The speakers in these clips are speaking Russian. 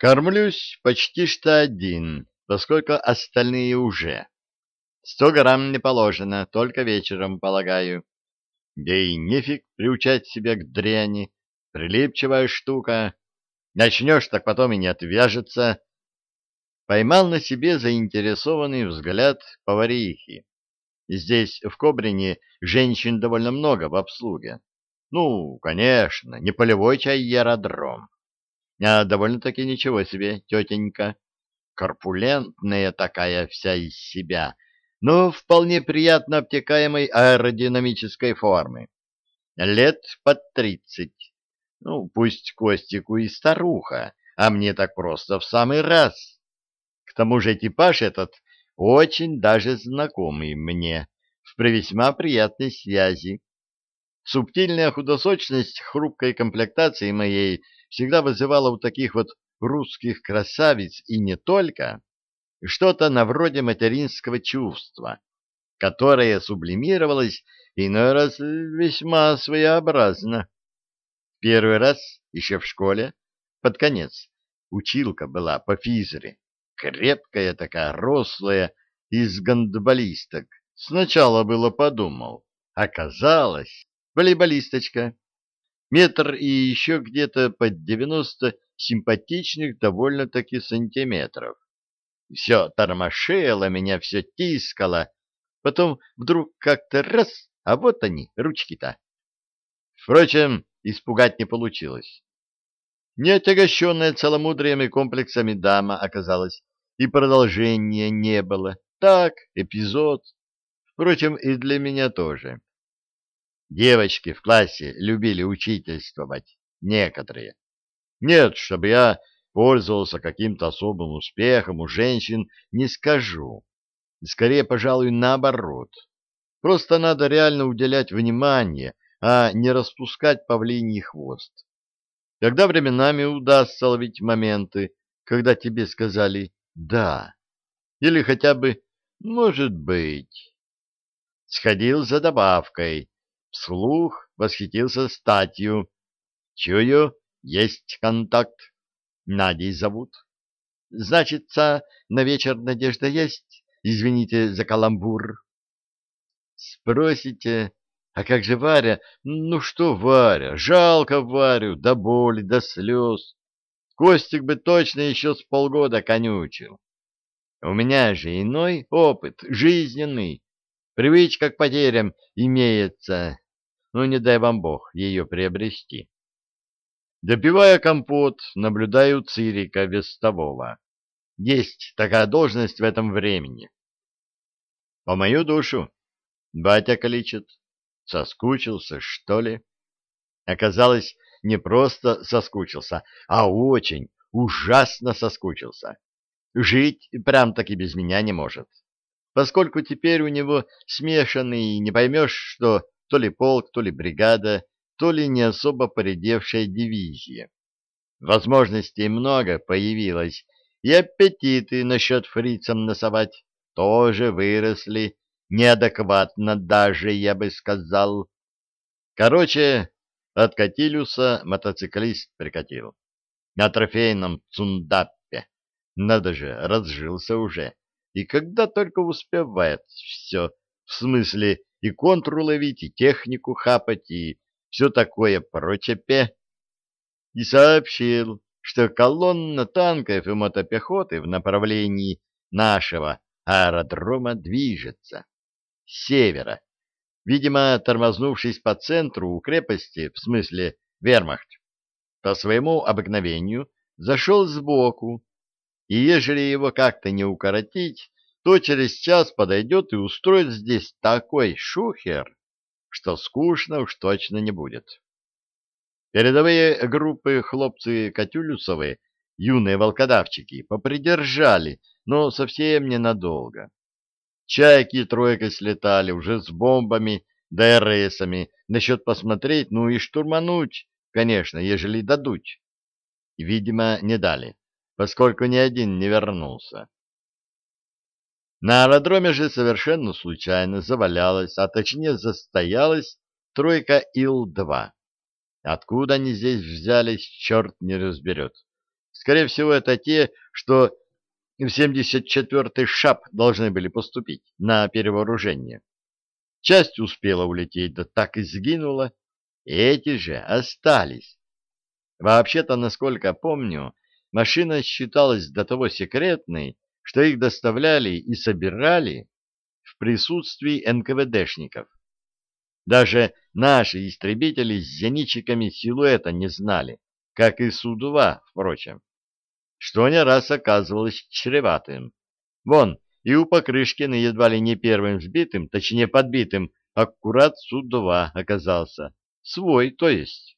Кормлюсь почти что один, поскольку остальные уже. Сто грамм не положено, только вечером, полагаю. Да и нефиг приучать себя к дряни, прилипчивая штука. Начнешь, так потом и не отвяжется. Поймал на себе заинтересованный взгляд поварихи. Здесь, в Кобрине, женщин довольно много в обслуге. Ну, конечно, не полевой чай аэродром. А довольно-таки ничего себе, тетенька. Корпулентная такая вся из себя, но вполне приятно обтекаемой аэродинамической формы. Лет под тридцать. Ну, пусть Костику и старуха, а мне так просто в самый раз. К тому же типаж этот очень даже знакомый мне, в весьма приятной связи. Субтильная худосочность хрупкой комплектации моей всегда вызывала у таких вот русских красавиц и не только что-то на вроде материнского чувства, которое сублимировалось иной раз весьма своеобразно. Первый раз, еще в школе, под конец, училка была по физре, крепкая такая, рослая, из гандболисток. Сначала было подумал, оказалось, волейболисточка. Метр и еще где-то под девяносто симпатичных довольно-таки сантиметров. Все тормошило меня, все тискало. Потом вдруг как-то раз, а вот они, ручки-то. Впрочем, испугать не получилось. Не отягощенная целомудрием и комплексами дама оказалась, и продолжения не было. Так, эпизод. Впрочем, и для меня тоже. Девочки в классе любили учительствовать, некоторые. Нет, чтобы я пользовался каким-то особым успехом у женщин, не скажу. Скорее, пожалуй, наоборот. Просто надо реально уделять внимание, а не распускать павлиний хвост. Когда временами удастся ловить моменты, когда тебе сказали «да» или хотя бы «может быть». Сходил за добавкой, Вслух восхитился статью. Чую, есть контакт. Надей зовут. Значится, на вечер надежда есть? Извините за каламбур. Спросите, а как же Варя? Ну что Варя? Жалко Варю, до боли, до слез. Костик бы точно еще с полгода конючил. У меня же иной опыт, жизненный. Привычка к потерям имеется. Ну, не дай вам бог ее приобрести. Допивая компот, наблюдаю Цирика Вестового. Есть такая должность в этом времени. По мою душу. Батя кличет. Соскучился, что ли? Оказалось, не просто соскучился, а очень, ужасно соскучился. Жить прям-таки без меня не может, поскольку теперь у него смешанный, не поймешь, что то ли полк, то ли бригада, то ли не особо поредевшая дивизия. Возможностей много появилось, и аппетиты насчет фрицам носовать тоже выросли, неадекватно даже, я бы сказал. Короче, от Катилюса мотоциклист прикатил. На трофейном цундаппе. Надо же, разжился уже. И когда только успевает все, в смысле и контур ловить, и технику хапать, и все такое прочепе. И сообщил, что колонна танков и мотопехоты в направлении нашего аэродрома движется. С севера. Видимо, тормознувшись по центру у крепости, в смысле вермахт, по своему обыкновению зашел сбоку, и ежели его как-то не укоротить, то через час подойдет и устроит здесь такой шухер, что скучно уж точно не будет. Передовые группы хлопцы Катюлюсовы, юные волкодавчики, попридержали, но совсем ненадолго. Чайки тройкой слетали уже с бомбами да РСами, насчет посмотреть, ну и штурмануть, конечно, ежели дадут. Видимо, не дали, поскольку ни один не вернулся. На аэродроме же совершенно случайно завалялась, а точнее застоялась тройка Ил-2. Откуда они здесь взялись, черт не разберет. Скорее всего, это те, что в 74-й ШАП должны были поступить на перевооружение. Часть успела улететь, да так и сгинула. Эти же остались. Вообще-то, насколько помню, машина считалась до того секретной, что их доставляли и собирали в присутствии НКВДшников. Даже наши истребители с зенитчиками силуэта не знали, как и Су-2, впрочем, что не раз оказывалось чреватым. Вон, и у Покрышкина едва ли не первым сбитым, точнее подбитым, аккурат Су-2 оказался. Свой, то есть.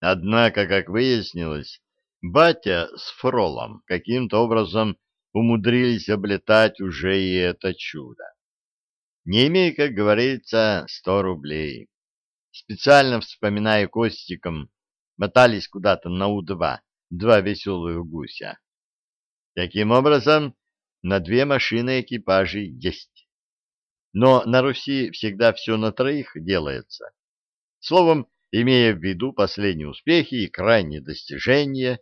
Однако, как выяснилось, батя с Фролом каким-то образом умудрились облетать уже и это чудо. Не имея, как говорится, сто рублей. Специально вспоминая Костиком, мотались куда-то на У-2, два веселых гуся. Таким образом, на две машины экипажи есть. Но на Руси всегда все на троих делается. Словом, имея в виду последние успехи и крайние достижения,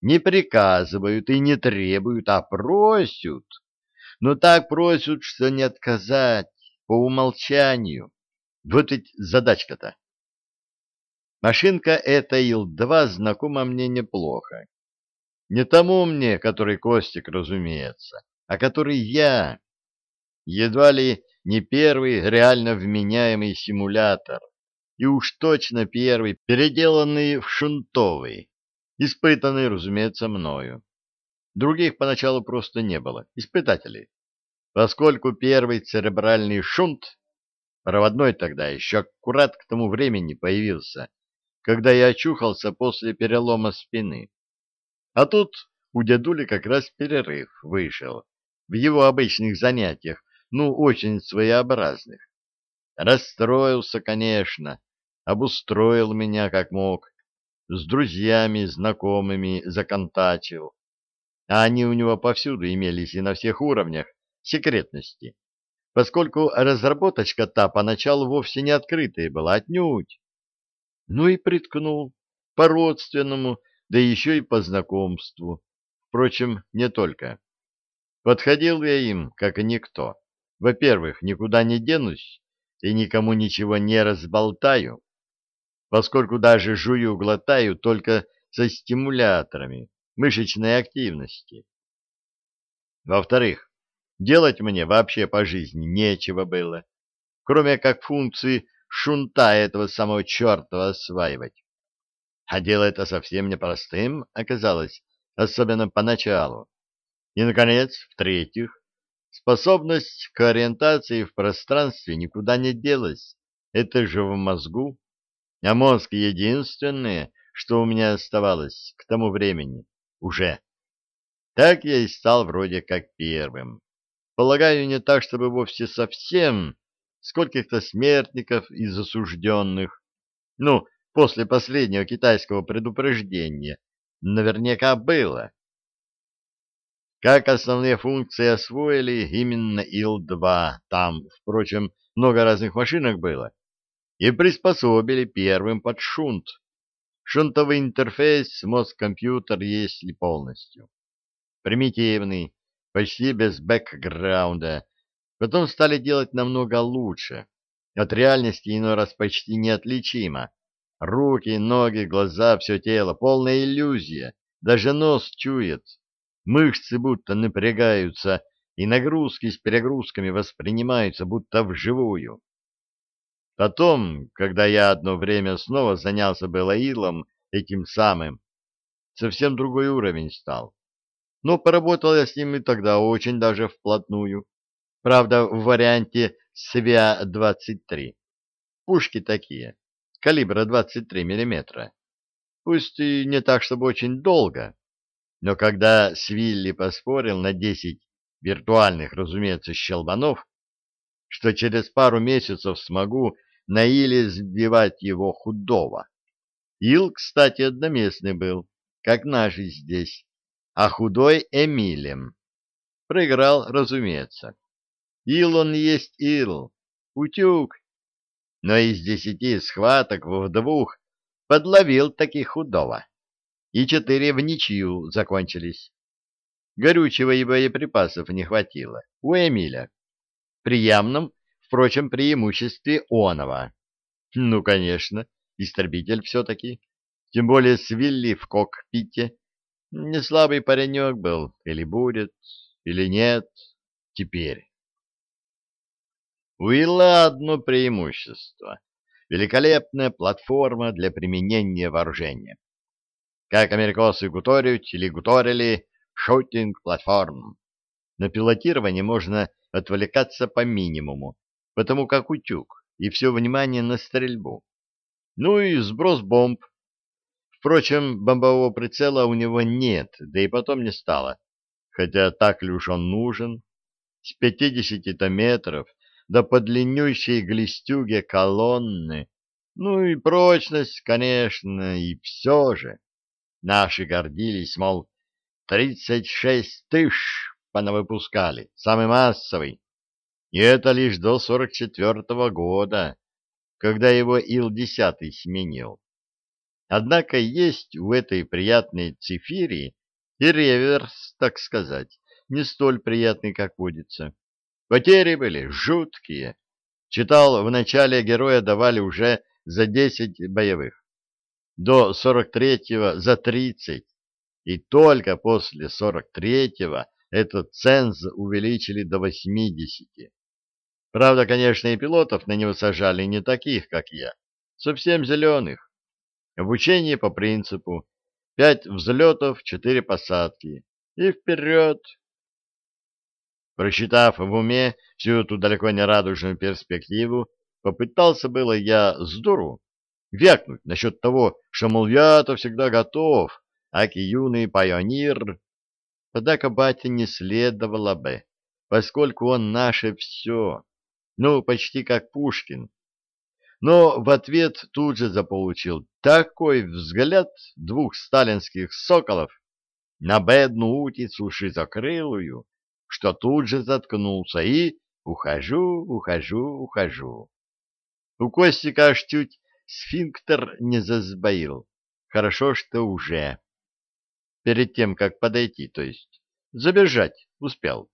не приказывают и не требуют, а просят. Но так просят, что не отказать по умолчанию. Вот ведь задачка-то. Машинка эта Ил-2 знакома мне неплохо. Не тому мне, который Костик, разумеется, а который я. Едва ли не первый реально вменяемый симулятор, и уж точно первый, переделанный в шунтовый, испытанный, разумеется, мною. Других поначалу просто не было, испытателей, поскольку первый церебральный шунт, проводной тогда еще аккурат к тому времени появился, когда я очухался после перелома спины. А тут у дедули как раз перерыв вышел в его обычных занятиях, ну, очень своеобразных. Расстроился, конечно, обустроил меня как мог, с друзьями, знакомыми законтачил. А они у него повсюду имелись и на всех уровнях секретности, поскольку разработочка та поначалу вовсе не открытая была, отнюдь. Ну и приткнул, по-родственному, да еще и по знакомству. Впрочем, не только. Подходил я им, как и никто. Во-первых, никуда не денусь и никому ничего не разболтаю поскольку даже жую-глотаю только со стимуляторами мышечной активности. Во-вторых, делать мне вообще по жизни нечего было, кроме как функции шунта этого самого чертова осваивать. А дело это совсем непростым оказалось, особенно поначалу. И, наконец, в-третьих, способность к ориентации в пространстве никуда не делась. Это же в мозгу а мозг единственное, что у меня оставалось к тому времени, уже. Так я и стал вроде как первым. Полагаю, не так, чтобы вовсе совсем, скольких-то смертников из осужденных, ну, после последнего китайского предупреждения, наверняка было. Как основные функции освоили именно Ил-2, там, впрочем, много разных машинок было, и приспособили первым под шунт. Шунтовый интерфейс мозг-компьютер есть ли полностью. Примитивный, почти без бэкграунда. Потом стали делать намного лучше. От реальности иной раз почти неотличимо. Руки, ноги, глаза, все тело, полная иллюзия. Даже нос чует. Мышцы будто напрягаются, и нагрузки с перегрузками воспринимаются будто вживую. Потом, когда я одно время снова занялся Белаилом, этим самым, совсем другой уровень стал. Но поработал я с ним и тогда очень даже вплотную. Правда, в варианте СВЯ-23. Пушки такие, калибра 23 мм. Пусть и не так, чтобы очень долго, но когда Свилли поспорил на 10 виртуальных, разумеется, щелбанов, что через пару месяцев смогу на Иле сбивать его худого. Ил, кстати, одноместный был, как наши здесь, а худой Эмилем. Проиграл, разумеется. Ил он есть Ил, утюг. Но из десяти схваток в двух подловил таки худого. и четыре в ничью закончились. Горючего и боеприпасов не хватило у Эмиля. При явном, впрочем, преимуществе Онова. Ну, конечно, истребитель все-таки. Тем более с Вилли в кокпите. Не слабый паренек был, или будет, или нет, теперь. У одно преимущество. Великолепная платформа для применения вооружения. Как америкосы гуторят или гуторили, шутинг-платформ. На пилотирование можно отвлекаться по минимуму, потому как утюг, и все внимание на стрельбу. Ну и сброс бомб. Впрочем, бомбового прицела у него нет, да и потом не стало. Хотя так ли уж он нужен? С 50 метров да по длиннющей глистюге колонны. Ну и прочность, конечно, и все же. Наши гордились, мол, тридцать шесть тысяч понавыпускали, самый массовый. И это лишь до сорок четвертого года, когда его Ил-10 сменил. Однако есть в этой приятной цифире и реверс, так сказать, не столь приятный, как водится. Потери были жуткие. Читал, в начале героя давали уже за 10 боевых. До 43-го за 30. И только после 43-го этот ценз увеличили до 80. Правда, конечно, и пилотов на него сажали не таких, как я, совсем зеленых. Обучение по принципу пять взлетов, четыре посадки. И вперед! Просчитав в уме всю эту далеко не радужную перспективу, попытался было я с дуру вякнуть насчет того, что, мол, я-то всегда готов, аки юный пайонир. Однако батя не следовало бы, поскольку он наше все, ну, почти как Пушкин. Но в ответ тут же заполучил такой взгляд двух сталинских соколов на бедную утицу шизокрылую, что тут же заткнулся и ухожу, ухожу, ухожу. У Костика аж чуть сфинктер не засбоил. Хорошо, что уже. Перед тем, как подойти, то есть. Забежать успел.